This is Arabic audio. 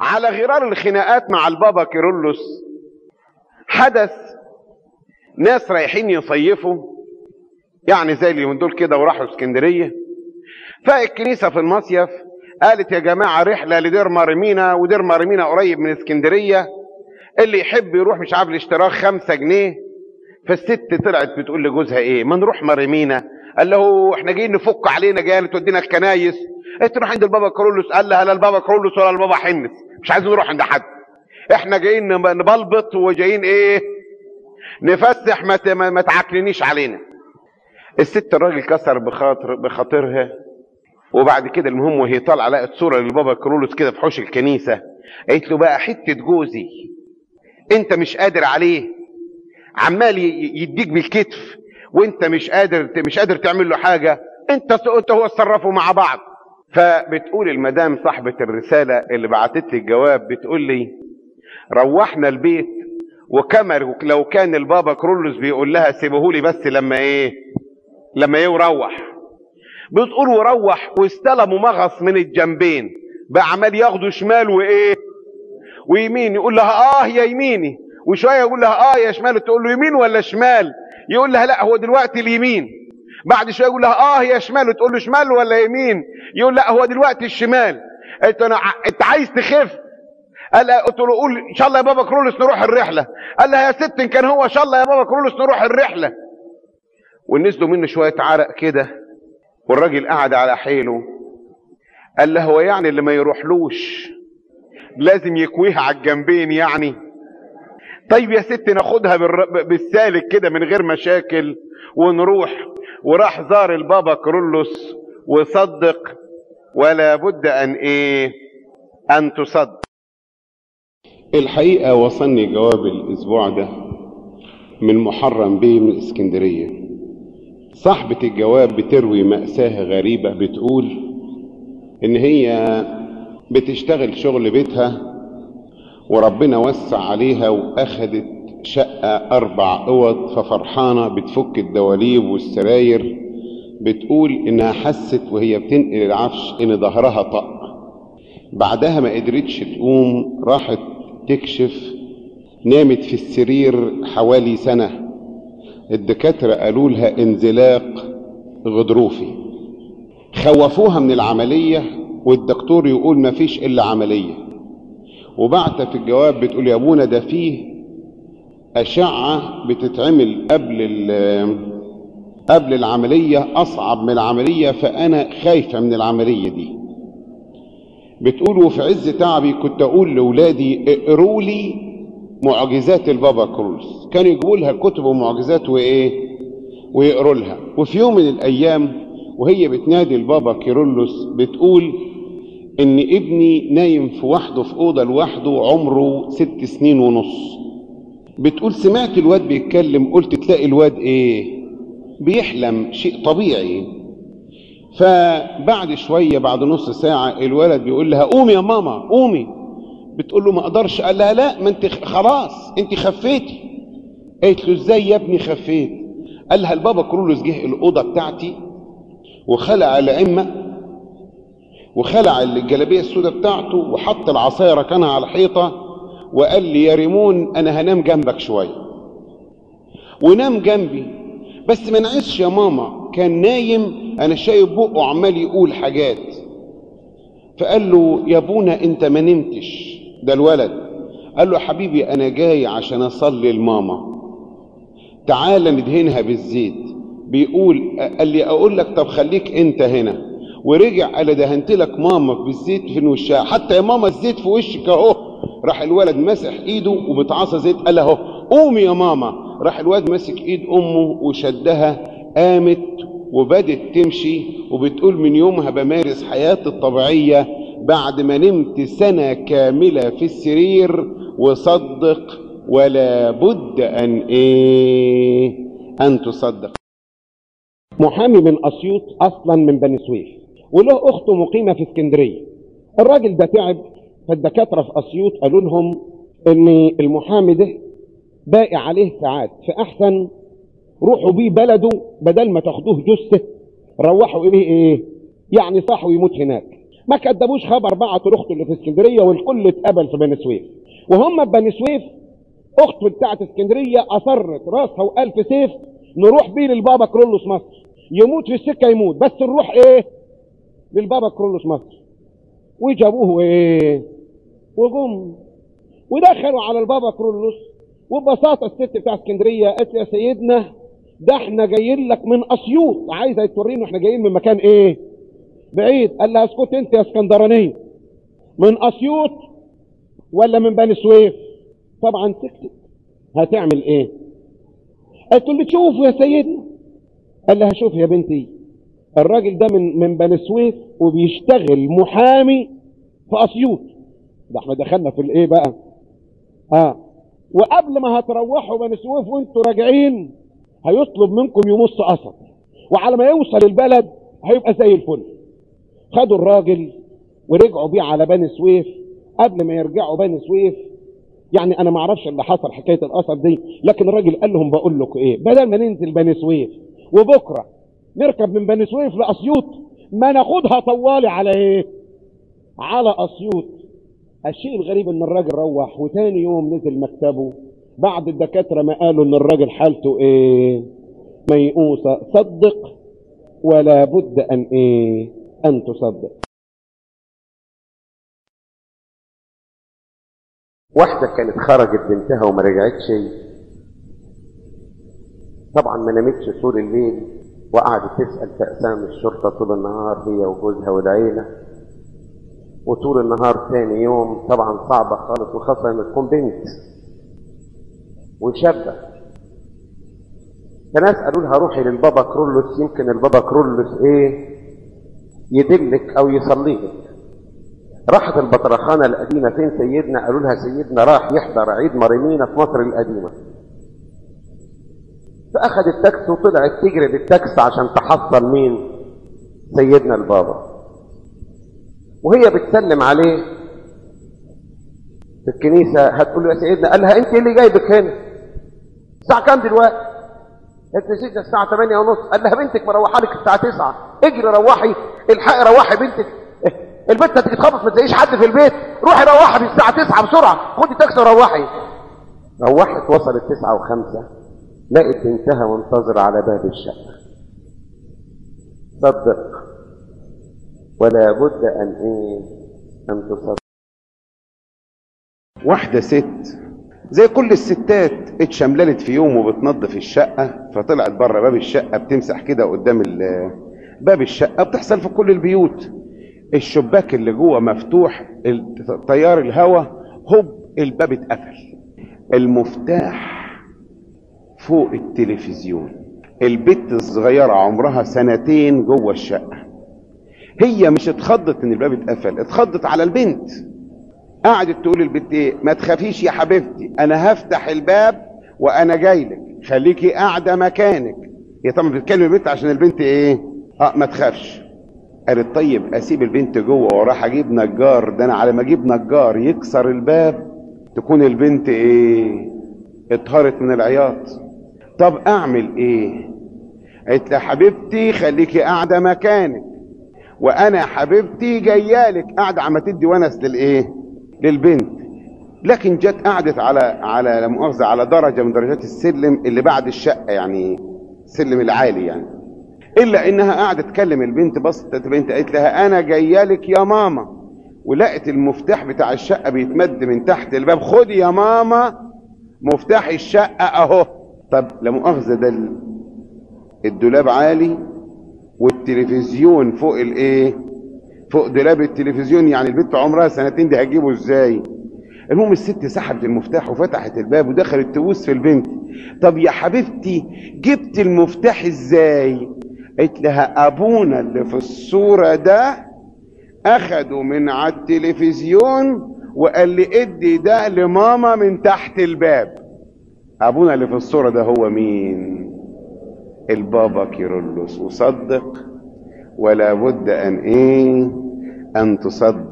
على غرار الخناقات مع البابا كيرلس حدث ناس رايحين يصيفوا يعني زي اليومين دول كده وراحوا اسكندرية فالكنيسه في المصيف قالت يا جماعة رحلة لدير مارمينا ودير مارمينا قريب من اسكندرية اللي يحب يروح مش عارف الاشتراك خمسة جنيه فالست طلعت بتقول لجوزها إيه؟ ما نروح مارمينا قال له إحنا جايين نفك علينا جاية تودينا الكنايس تروح عند البابا كرولوس قال لها لا البابا كرولوس ولا البابا حنس مش عايزين نروح عند حد. إحنا جايين نبلبط وجايين إيه؟ نفسح ما ما تعكننيش علينا. الست الراجل كسر بخاطر بخاطرها وبعد كده المهم وهي طالعة لقت صورة للبابا كرولوس كده في حوش الكنيسة قالت له بقى حتة جوزي أنت مش قادر عليه. عمال يديك بالكتف وأنت مش قادر مش قادر تعمل له حاجة. أنت أنت هو اتصرفوا مع بعض. فبتقول المدام صاحبة الرسالة اللي بعتت لي الجواب بتقول لي روحنا البيت وكما لو كان البابا كرولوس بيقول لها سيبهولي بس لما إيه؟ لما يروح بتقول وروح واستلموا مغص من الجنبين بقى عمال ياخدوا شمال وإيه؟ ويمين يقول لها آه يا يميني. وشوية يقول لها آه يا شمال. تقول له يمين ولا شمال؟ يقول لها لا هو دلوقتي اليمين. بعد شوية يقول لها آه يا شمال. تقول له شمال ولا يمين؟ يقول لا هو دلوقتي الشمال. قلت أنا أنت عايز تخف؟ قال قلت له قول إن شاء الله يا بابا كرولوس نروح الرحلة. قال لها يا ست إن كان هو إن شاء الله يا بابا كرولوس نروح الرحلة. ونزلوا منه شوية عرق كده. والراجل قعد على حيله. قال له هو يعني اللي ما يروحلوش؟ لازم يكويها على الجنبين يعني. طيب يا ست ناخدها بالسالك كده من غير مشاكل ونروح. وراح زار البابا كرولوس وصدق ولا بد أن إيه؟ أن تصدق. الحقيقة وصلني جواب الأسبوع ده من محرم بيه من اسكندرية. صاحبة الجواب بتروي مأساة غريبة بتقول إن هي بتشتغل شغل بيتها وربنا وسع عليها واخدت شقة أربع أوض ففرحانة بتفك الدواليب والسراير بتقول إنها حست وهي بتنقل العفش إن ظهرها طق. بعدها ما قدرتش تقوم راحت تكشف نامت في السرير حوالي سنة. الدكاترة قالوا لها انزلاق غضروفي. خوفوها من العملية والدكتور يقول ما فيش إلا عملية. وبعت في الجواب بتقول يا أبونا ده فيه أشعة بتتعمل قبل قبل العملية أصعب من العملية فأنا خايفة من العملية دي. بتقول وفي عز تعبي كنت أقول لأولادي اقروا لي معجزات البابا كرولس كانوا يجيبوا لها كتب ومعجزات وإيه؟ ويقروا لها. وفي يوم من الأيام وهي بتنادي البابا كيرلس بتقول إن ابني نايم في وحده في أوضة لوحده عمره ست سنين ونص. بتقول سمعت الواد بيتكلم قلت تلاقي الواد إيه؟ بيحلم شيء طبيعي. فبعد شوية بعد نص ساعة الولد بيقول لها قومي يا ماما قومي. بتقول له ما أقدرش. قال لها لا ما أنت خلاص أنت خفيتي. قالت له إزاي يا ابني خفيت؟ قال لها البابا كرولوس جه الأوضة بتاعتي وخلع العمه وخلع الجلابية السوداء بتاعته وحط العصاية ركنها على الحيطة وقال لي يا ريمون أنا هنام جنبك شوية. ونام جنبي. بس ما نعسش يا ماما. كان نايم. أنا شايف بقه عمال يقول حاجات. فقال له يا ابونا أنت ما نمتش. ده الولد. قال له حبيبي أنا جاي عشان أصلي لماما. تعال ندهنها بالزيت. بيقول قال لي أقول لك طب خليك أنت هنا. ورجع قال دهنت لك ماما بالزيت في وشها حتى يا ماما الزيت في وشك أهو. راح الولد مسح إيده وبتعصى زيت قال اهو قومي يا ماما. راح الواد ماسك إيد أمه وشدها قامت وبدت تمشي وبتقول من يومها بمارس حياتي الطبيعية بعد ما نمت سنة كاملة في السرير وصدق ولا بد أن إيه أن تصدق. محامي من أسيوط أصلا من بني سويف وله اخته مقيمة في اسكندرية. الراجل ده تعب فالدكاترة في أسيوط قالوا لهم إن المحامي ده باقي عليه ساعات فأحسن روحوا بيه بلده بدل ما تاخدوه جثة روحوا اليه إيه؟ يعني صح ويموت هناك. ما كدبوش خبر بعتوا لأخته اللي في اسكندرية والكل اتقبل في بني سويف. وهم في بني سويف أخته بتاعت اسكندرية أصرت راسها والف سيف نروح بيه للبابا كيرلس مصر. يموت في السكة يموت بس نروح إيه؟ للبابا كيرلس مصر. وجابوه إيه؟ وجم ودخلوا على البابا كيرلس. وببساطة الست بتاع اسكندرية قالت يا سيدنا ده إحنا جايين لك من أسيوط. عايزة تورينا إحنا جايين من مكان إيه؟ بعيد. قال لها اسكت انت يا اسكندرانية. من أسيوط ولا من بني سويف؟ طبعا سكتت هتعمل إيه؟ قالت له تشوفوا يا سيدنا. قال لها شوف يا بنتي الراجل ده من من بني سويف وبيشتغل محامي في أسيوط. ده إحنا دخلنا في الايه بقى؟ آه وقبل ما هتروحوا بني سويف وانتوا راجعين هيطلب منكم يمص قصب. وعلى ما يوصل البلد هيبقى زي الفل. خدوا الراجل ورجعوا بيه على بني سويف. قبل ما يرجعوا بني سويف يعني أنا ما أعرفش اللي حصل حكاية القصب دي لكن الراجل قال لهم بقول لكم إيه؟ بدل ما ننزل بني سويف وبكرة نركب من بني سويف لأسيوط ما ناخدها طوالي على إيه؟ على أسيوط. الشيء الغريب إن الراجل روح وتاني يوم نزل مكتبه بعد الدكاترة ما قالوا إن الراجل حالته إيه؟ ميؤوسة. صدق ولا بد أن إيه؟ أن تصدق. واحدة كانت خرجت بنتها وما رجعتش طبعا ما نامتش طول الليل وقعدت تسأل في الشرطة طول النهار هي وجوزها والعيلة. وطول النهار ثاني يوم طبعا صعبة خالص وخاصة لما تكون بنت وشابة. فناس قالوا لها روحي للبابا كيرلس يمكن البابا كيرلس إيه؟ يدلك أو يصليك. راحت البطركخانة القديمة فين سيدنا؟ قالوا لها سيدنا راح يحضر عيد مار مينا في مصر القديمة. فأخذت تاكس وطلعت تجري بالتاكس عشان تحصل مين؟ سيدنا البابا. وهي بتسلم عليه في الكنيسة. هتقول له يا سيدنا قال لها أنت اللي جايبك هنا؟ الساعة كام دلوقتي؟ قالت له سيدنا الساعة 8 ونص. قال لها بنتك مروحة لك الساعة 9 اجري روحي الحقي روحي بنتك. البنت هتيجي تخبط ما تلاقيش حد في البيت. روحي روحي في الساعة 9 بسرعة. خدي تاكسي وروحي روحت وصلت 9 و5 لقت بنتها منتظرة على باب الشقة. صدق. ولا بد أن إيه؟ أن تصدق. واحدة ست. زي كل الستات اتشمللت في يوم وبتنظف الشقة فطلعت بره باب الشقة بتمسح كده قدام باب الشقة بتحصل في كل البيوت. الشباك اللي جوه مفتوح تيار الهواء هوب الباب اتقفل. المفتاح فوق التلفزيون. البت الصغيرة عمرها سنتين جوه الشقة. هي مش اتخضت إن الباب اتقفل اتخضت على البنت. قعدت تقول البنت إيه؟ ما تخافيش يا حبيبتي أنا هفتح الباب وأنا جاي لك خليكي قاعدة مكانك. هي طبعا بتتكلم البنت عشان البنت إيه؟ آه ما تخافش. قالت طيب أسيب البنت جوه وراح أجيب نجار ده أنا على ما أجيب نجار يكسر الباب تكون البنت إيه؟ اتهرت من العياط. طب أعمل إيه؟ قالت لها حبيبتي خليكي قاعدة مكانك. وأنا حبيبتي جايالك قاعدة عم تدي ونس للإيه؟ للبنت. لكن جت قعدت على على لا مؤاخذة على درجة من درجات السلم اللي بعد الشقة يعني السلم العالي يعني. إلا إنها قعدت تكلم البنت بصت البنت قالت لها أنا جايالك يا ماما. ولقت المفتاح بتاع الشقة بيتمد من تحت الباب. خدي يا ماما مفتاح الشقة أهو. طب لا مؤاخذة ده الدولاب عالي. والتلفزيون فوق الايه؟ فوق دولاب التلفزيون يعني البنت عمرها سنتين دي هتجيبه إزاي؟ المهم الست سحبت المفتاح وفتحت الباب ودخلت تبص في البنت. طب يا حبيبتي جبت المفتاح إزاي؟ قالت لها أبونا اللي في الصورة ده أخده من على التلفزيون وقال لي ادي ده لماما من تحت الباب. أبونا اللي في الصورة ده هو مين؟ البابا كيرلس وصدق ولا بد أن إيه؟ أن تصدق.